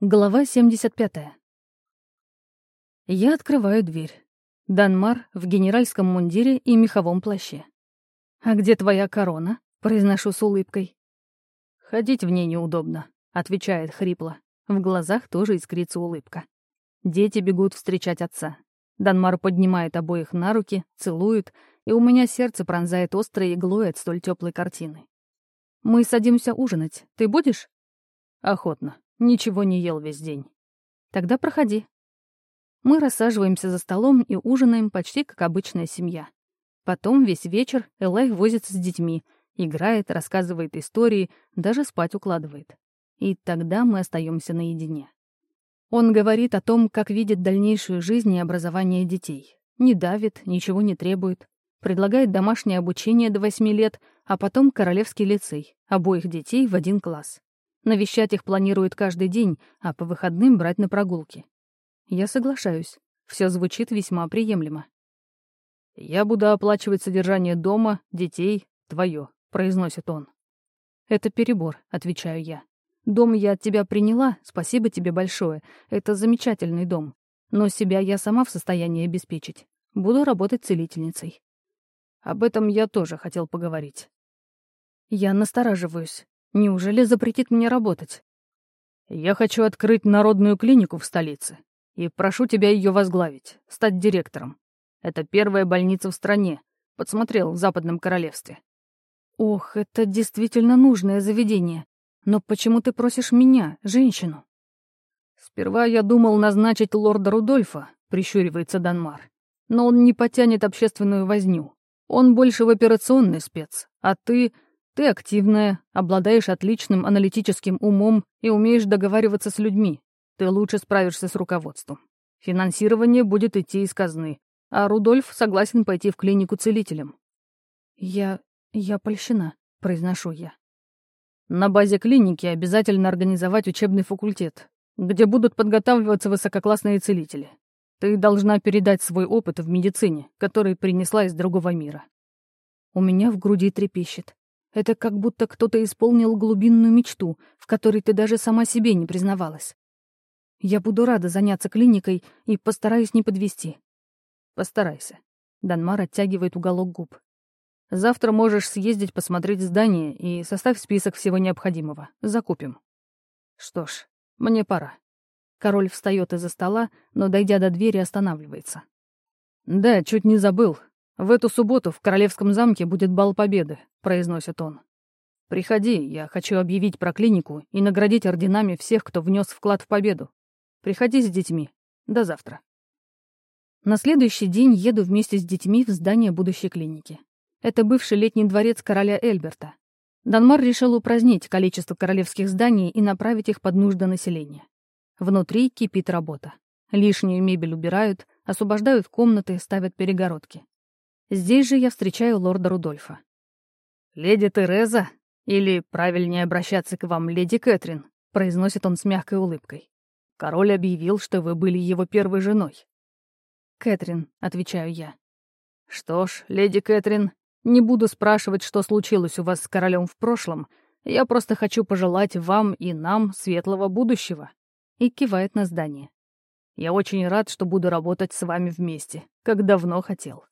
Глава 75. Я открываю дверь. Данмар в генеральском мундире и меховом плаще. «А где твоя корона?» — произношу с улыбкой. «Ходить в ней неудобно», — отвечает хрипло. В глазах тоже искрится улыбка. Дети бегут встречать отца. Данмар поднимает обоих на руки, целует, и у меня сердце пронзает острой иглой от столь теплой картины. «Мы садимся ужинать. Ты будешь?» «Охотно», Ничего не ел весь день. Тогда проходи. Мы рассаживаемся за столом и ужинаем почти как обычная семья. Потом весь вечер Элай возится с детьми, играет, рассказывает истории, даже спать укладывает. И тогда мы остаемся наедине. Он говорит о том, как видит дальнейшую жизнь и образование детей. Не давит, ничего не требует. Предлагает домашнее обучение до восьми лет, а потом королевский лицей, обоих детей в один класс. Навещать их планирует каждый день, а по выходным брать на прогулки. Я соглашаюсь. Все звучит весьма приемлемо. «Я буду оплачивать содержание дома, детей, твое», — произносит он. «Это перебор», — отвечаю я. «Дом я от тебя приняла, спасибо тебе большое. Это замечательный дом. Но себя я сама в состоянии обеспечить. Буду работать целительницей». Об этом я тоже хотел поговорить. Я настораживаюсь. Неужели запретит мне работать? Я хочу открыть народную клинику в столице. И прошу тебя ее возглавить, стать директором. Это первая больница в стране. Подсмотрел в Западном Королевстве. Ох, это действительно нужное заведение. Но почему ты просишь меня, женщину? Сперва я думал назначить лорда Рудольфа, прищуривается Данмар. Но он не потянет общественную возню. Он больше в операционный спец, а ты ты активная, обладаешь отличным аналитическим умом и умеешь договариваться с людьми. Ты лучше справишься с руководством. Финансирование будет идти из казны, а Рудольф согласен пойти в клинику целителем. Я... я польщена, произношу я. На базе клиники обязательно организовать учебный факультет, где будут подготавливаться высококлассные целители. Ты должна передать свой опыт в медицине, который принесла из другого мира. У меня в груди трепещет. Это как будто кто-то исполнил глубинную мечту, в которой ты даже сама себе не признавалась. Я буду рада заняться клиникой и постараюсь не подвести. Постарайся. Данмар оттягивает уголок губ. Завтра можешь съездить посмотреть здание и составь список всего необходимого. Закупим. Что ж, мне пора. Король встает из-за стола, но, дойдя до двери, останавливается. Да, чуть не забыл. В эту субботу в Королевском замке будет бал победы. — произносит он. «Приходи, я хочу объявить про клинику и наградить орденами всех, кто внес вклад в победу. Приходи с детьми. До завтра». На следующий день еду вместе с детьми в здание будущей клиники. Это бывший летний дворец короля Эльберта. Данмар решил упразднить количество королевских зданий и направить их под нужды населения. Внутри кипит работа. Лишнюю мебель убирают, освобождают комнаты, ставят перегородки. Здесь же я встречаю лорда Рудольфа. «Леди Тереза, или правильнее обращаться к вам, леди Кэтрин», произносит он с мягкой улыбкой. «Король объявил, что вы были его первой женой». «Кэтрин», — отвечаю я. «Что ж, леди Кэтрин, не буду спрашивать, что случилось у вас с королем в прошлом. Я просто хочу пожелать вам и нам светлого будущего». И кивает на здание. «Я очень рад, что буду работать с вами вместе, как давно хотел».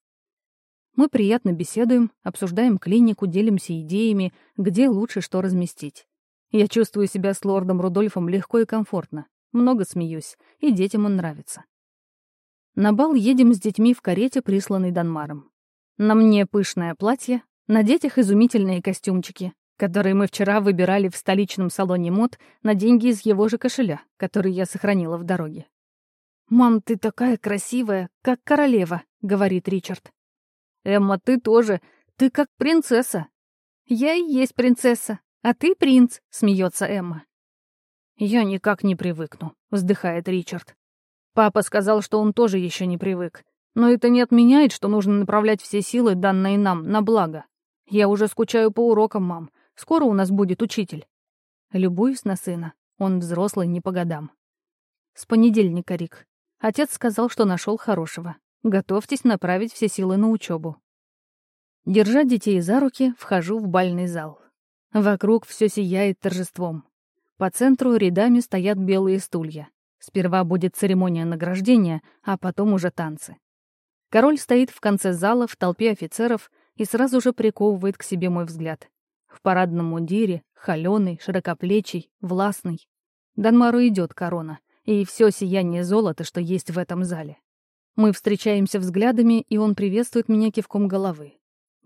Мы приятно беседуем, обсуждаем клинику, делимся идеями, где лучше что разместить. Я чувствую себя с лордом Рудольфом легко и комфортно. Много смеюсь, и детям он нравится. На бал едем с детьми в карете, присланной Данмаром. На мне пышное платье, на детях изумительные костюмчики, которые мы вчера выбирали в столичном салоне мод на деньги из его же кошеля, который я сохранила в дороге. «Мам, ты такая красивая, как королева», — говорит Ричард. «Эмма, ты тоже. Ты как принцесса». «Я и есть принцесса, а ты принц», — смеется Эмма. «Я никак не привыкну», — вздыхает Ричард. Папа сказал, что он тоже еще не привык. Но это не отменяет, что нужно направлять все силы, данные нам, на благо. Я уже скучаю по урокам, мам. Скоро у нас будет учитель. Любуюсь на сына. Он взрослый не по годам. С понедельника, Рик. Отец сказал, что нашел хорошего. Готовьтесь направить все силы на учебу. Держа детей за руки, вхожу в бальный зал. Вокруг все сияет торжеством. По центру рядами стоят белые стулья. Сперва будет церемония награждения, а потом уже танцы. Король стоит в конце зала в толпе офицеров и сразу же приковывает к себе мой взгляд. В парадном мундире, холёный, широкоплечий, властный. Данмару идет корона, и все сияние золота, что есть в этом зале. Мы встречаемся взглядами, и он приветствует меня кивком головы.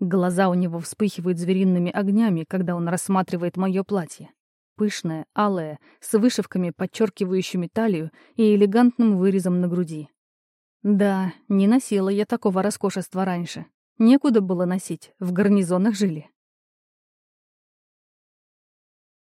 Глаза у него вспыхивают звериными огнями, когда он рассматривает мое платье. Пышное, алое, с вышивками, подчеркивающими талию и элегантным вырезом на груди. Да, не носила я такого роскошества раньше. Некуда было носить, в гарнизонах жили.